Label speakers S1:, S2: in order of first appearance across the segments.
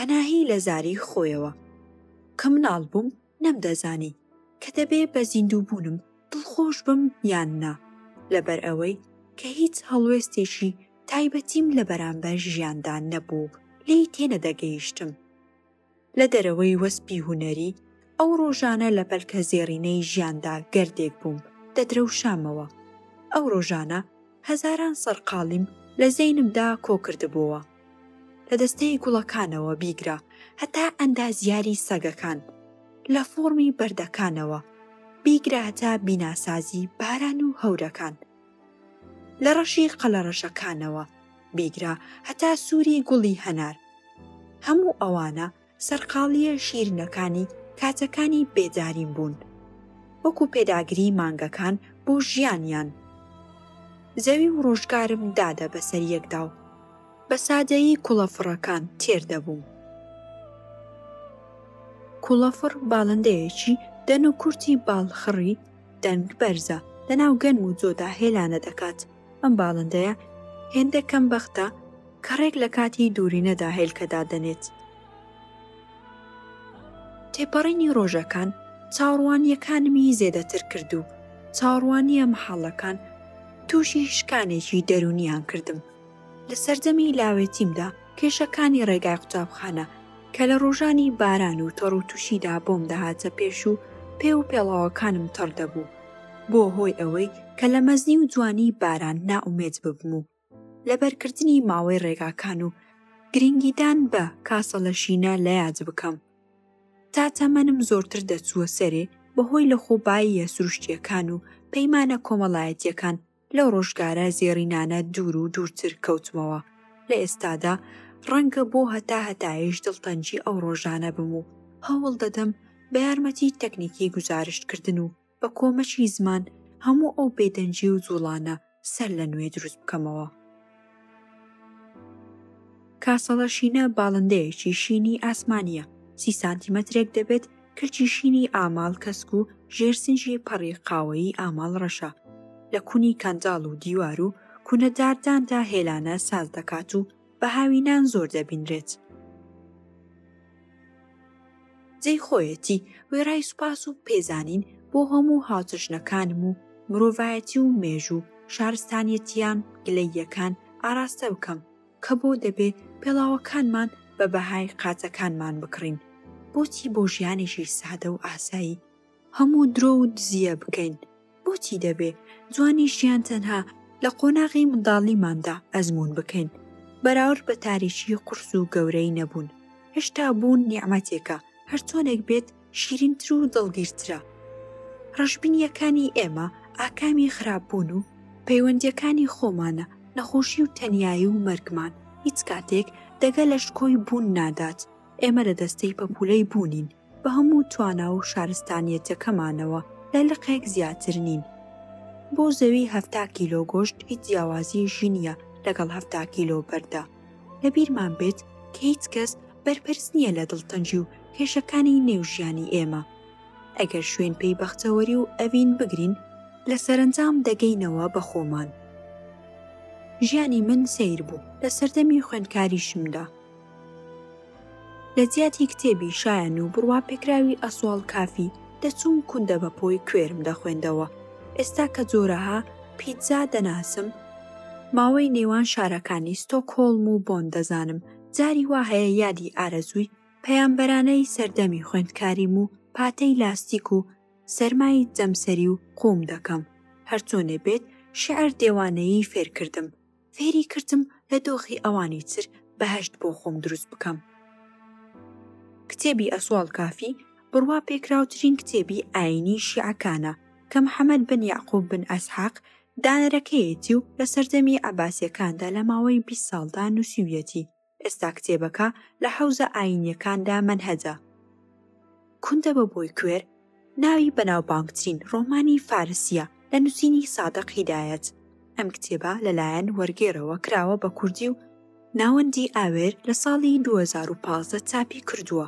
S1: پەناهی لە زاری خۆیەوە کە مناڵ بووم نەمدەزانی کە دەبێ بە زیندووبوونم دڵخۆش بم یان نا لەبەر ئەوەی کە هیچ هەڵوێستێکی تایبەتیم لە بەرامبەر ژیاندا نەبوو لێی تێنەدەگەیشتم لە دەرەوەی وەسپی هونەری، ئەو ڕۆژانە لە پەلکە زێڕینەی ژیاندا گەردێک بووم، دەدرەوشامەوە. ئەو ڕۆژانە هەزاران سەرقاڵیم لە زەینمدا کۆ کردبۆوە. لە دەستەی گوڵەکانەوە بیگرە هەتا ئەندازیاری سەگەکان، لە فۆڕمی بەردەکانەوە بیگرە هەتا بیناسازی باران و هەورەکان، لە ڕەشی قەلەڕەشەکانەوە بیگرە هەتا سووری گوڵی هەنار، هەموو ئەوانە سەرقاڵییە شیرنەکانی کاتەکانی بێداریم بوون، وەکو پێداگریی مانگەکان بۆ ژیانیان. زەوی و ڕۆژگارم دادە بەسەر یەکدا و بە سادەیی کوڵەفڕەکان تێر دەبووم. کوڵەفڕ باڵندەیەکی دەنوکورتی باڵخڕی دەنگ بەرزە، لەناو گەنم و جۆدا هێلانە دەکات، ئەم باڵندەیە هێندە کەم بەختە کە ڕێک لە کاتی دوورینەدا هێلکە دادەنێت. تێپەڕینی ڕۆژەکان چاوەڕوانییەکانمی زێدەتر کرد و چاوەڕوانییە مەحاڵەکان تووشی شکانێکی دەروونییان کردم. لە سەردەمی لاوێتیمدا کێشەکانی ڕێگای قوتابخانە کە لە ڕۆژانی باران و تەڕوتوشیدا بۆم دەهاتە پێش و پێ و پێڵاوەکانم تەڕ دەبوو، بووە هۆی ئەوەی کە لە مەزنی و جوانی باران نائومێد ببم و لەبەرکردنی ماوەی ڕێگاکان و گرنگیدان بە کاسە لەشینە لە یاد بکەم. تا تەمەنم زۆرتر دەچووە سەرێ بەهۆی لەخۆباییە سروشتییەکان و پەیمانە کۆمەڵایەتییەکان، لەو ڕۆژگارە زێڕینانە دوور و دوورتر کەوتمەوە، لە ئێستادا ڕەنگە بۆ هەتا هەتایش دڵتەنگی ئەو ڕۆژانە بم و هەوڵ دەدەم بە یارمەتی تەکنیکی گوزارشتکردن و بە کۆمەکی زمان هەموو ئەو بێدەنگی و جووڵانە سەرلەنوێ دروست بکەمەوە. کاسەڵە شینە باڵندەیەکی شینی ئاسمانییە، سی سانتیمەترێک دەبێت، کلکی شینی ئاماڵ کەسک و ژێرسنگی پەڕی قاوەیی ئاماڵ ڕەشە، لە کونی کەنداڵ و دیوار و کونە دارداندا هێلانە ساز دەکات و بە هاوینان زۆر دەبینرێت. جێی خۆیەتی وێڕای سوپاس و پێزانین بۆ هەموو هاوسەر ژنەکانم و مرۆڤایەتی و مێژوو شارستانیەتیان گلەییەکان ئاراستە بکەم کە بۆ دەبێ پێڵاوەکانمان بە بەهای قاچەکانمان بکڕین بۆچی بۆ ژیانێکی سادە و ئاسایی هەموو درۆ و دزییە بکەین بۆچی دەبێ جوانی ژیان تەنها لە قۆناغی منداڵیماندا ئەزموون بکەین بەراورد بە تاریکی قورس و گەورەی نەبوون هێشتا بوون نیعمەتێکە هەرچۆنێک بێت شیرینتر و دڵگیرترە ڕەشبینییەکانی ئێمە ئاکامی خراپ بوون و پەیوەندییەکانی خۆمانە نەخۆشی و تەنیایی و مەرگمان هیچ کاتێک دەگە لە شکۆی بوون نادات ئێمە لە دەستەی پەپولەی بوونین بە هەموو توانا و شارستانیەتەکەمانەوە لە لقێک زیاتر نین. بۆ زەوی هەفتا کیلۆ گۆشت هیچ جیاوازی یشی نیە لەگەڵ هەفتا کیلۆ بەردە. لە بیرمان بێت کە هیچ کەس بەرپەرست نیە لە دڵتەنگی و کێشەکانی نێو ژیانی ئێمە. ئەگەر شوێن پێی بەختەوەری و ئەڤین بگرین لە سەرەنجام دەگەینەوە بە خۆمان. ژیانی من سەیر بوو لە سەردەمی خوێندکاریشمدا. لە جیاتی کتێبی شایەن و بڕواپێکراوی ئەسوەڵ کافی، دەچووم کوندە بە پۆی کوێرم دەخوێندەوە. ئێستا کە جۆرەها پیتزا دەناسم، ماوەی نێوان شارەکانی ستۆکهۆڵم و بۆن دەزانم، جاری وا هەیە یادی ئارەزووی پەیامبەرانەی سەردەمی خوێندکاریم و پاتەی لاستیک و سەرمای جەمسەری و قووم دەکەم. هەرچۆنێ بێت، شیعر دێوانەیی فێرکردم، فێری کردم لە دۆخی ئەوانی تر بەهەشت بۆ خۆم دروست بکەم. کتێبی ئەسواڵ کافی بڕوا پێکراوترین کتێبی ئاینی شیعەکانە کە محەممەد بن یعقوب بن ئەسحاق دانەرەکەیەتی و لە سەردەمی عباسیەکاندا لە ماوەی 20 ساڵدا نووسیویەتی ئێستا کتێبەکە لە حەوزە ئایینییەکاندا مەنهەجە. کوندە بەبۆی کوێر ناوی بەناوبانگترین ڕۆمانی فارسییە لە نووسینی سادق هیدایەت. ئەم کتێبە لەلایەن وەرگێرەوە کراوە بە کوردی و ناوەندی ئاوێر لە ساڵی دوو هەزار و پازدە چاپی کردووە.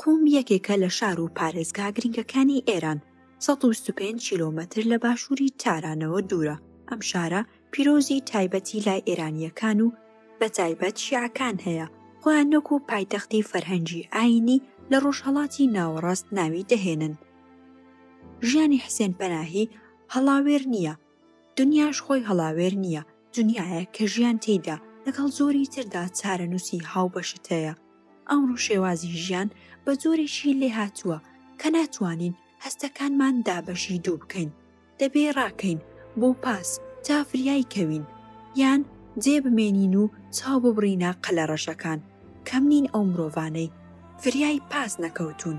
S1: قوم یەکێکە لە شار و پارێزگا گرنگەکانی ئێران، سەد و بیست و پێنج کیلۆمەتر لە باشووری تارانەوە دوورە، ئەم شارە پیرۆزی تایبەتی لای ئێرانییەکان و بەتایبەت شیعەکان هەیە، خۆیان وەکوو پایتەختی فەرهەنگی ئایینی لە ڕۆژهەڵاتی ناوەڕاست ناوی دەهێنن. ژیانی حسێن پەناهی هەڵاوێر نییە، دنیاش خۆی هەڵاوێر نییە، دنیایەک کە ژیان تێیدا لەگەڵ جۆری تردا چارەنووسی هاوبەشت هەیە. ئەمڕۆ شێوازی ژیان بە جۆرێکی لێهاتووە کە ناتوانین هەستەکانمان دابەشی دوو بکەین، دەبێ ڕاکەین بۆ پاس تا فریای کەوین، یان جێ بمێنین و چاو ببڕینە قەلە ڕەشەکان، کەم نین ئەو مرۆڤانەی فریای پاس نەکەوتوون.